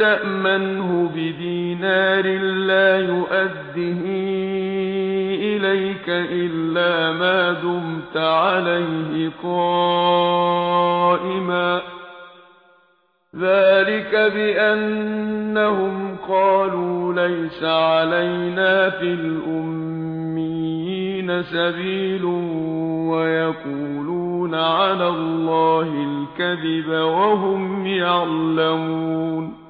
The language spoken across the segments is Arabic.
تأمنه بدينار لا يؤذه إليك إلا ما دمت عليه قائما. ذلك بأنهم قالوا ليس علينا في الأمين سبيل ويقولون على الله الكذب وهم يعلمون.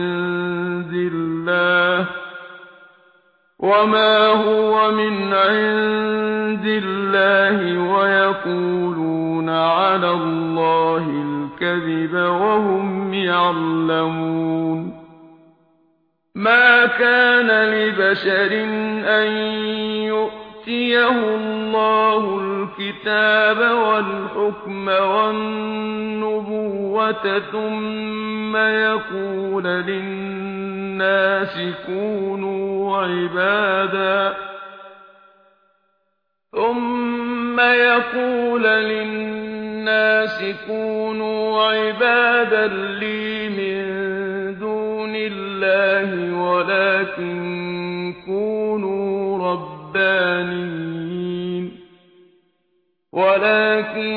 وما هو من عند الله ويقولون على الله الكذب وهم يعلمون ما كان لبشر أن يؤمن يؤتيه الله الكتاب والحكم والنبوة ثم يقول للناس كونوا عبادا. ثم يقول للناس كونوا عبادا لي من دون الله ولكن كونوا رب ربانيين. ولكن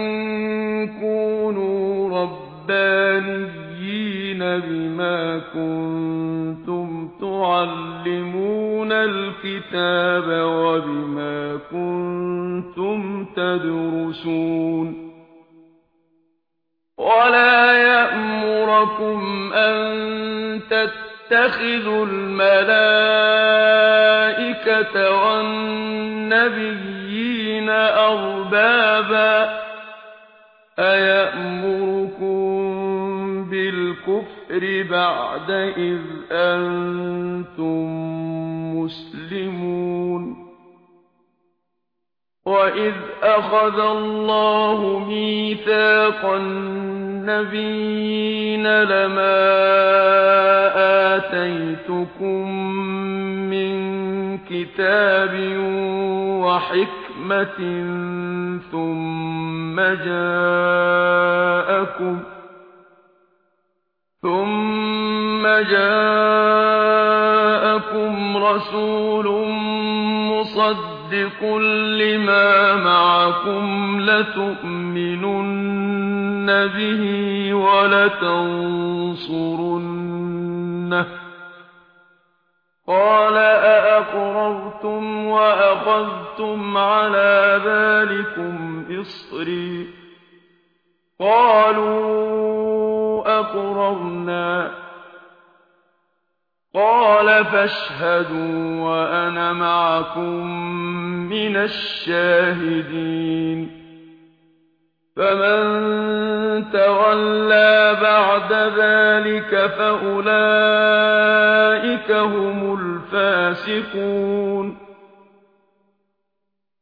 كونوا ربانيين بما كنتم تعلمون الكتاب وبما كنتم تدرسون. ولا يأمركم أن تتخذوا الملائكة الملائكة والنبيين أربابا أيأمركم بالكفر بعد إذ أنتم مسلمون وَإِذْ أَخَذَ اللَّهُ مِيثَاقَ النَّبِيِّينَ لَمَا آتَيْتُكُمْ كِتَابٍ وَحِكْمَةٍ ثُمَّ جَاءَكُمْ ثُمَّ جَاءَكُمْ رَسُولٌ مُصَدِّقٌ لِمَا مَعَكُمْ لَتُؤْمِنُنَّ بِهِ وَلَتَنصُرُنَّهُ قَالَ اتخذتم على ذلكم إصري قالوا أقررنا قال فاشهدوا وأنا معكم من الشاهدين فمن تولى بعد ذلك فأولئك هم الفاسقون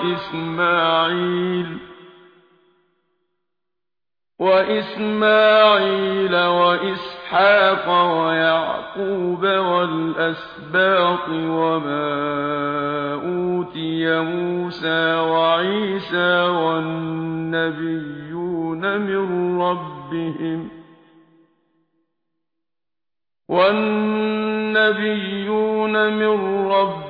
وإسماعيل وإسماعيل وإسحاق ويعقوب والأسباط وما أوتي موسى وعيسى والنبيون من ربهم والنبيون من ربهم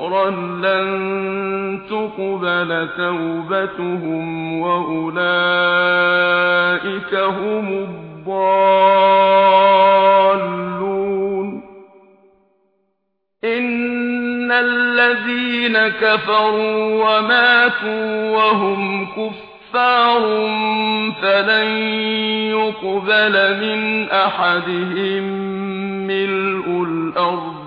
كفرا لن تقبل توبتهم وأولئك هم الضالون إن الذين كفروا وماتوا وهم كفر كفار فلن يقبل من أحدهم ملء الأرض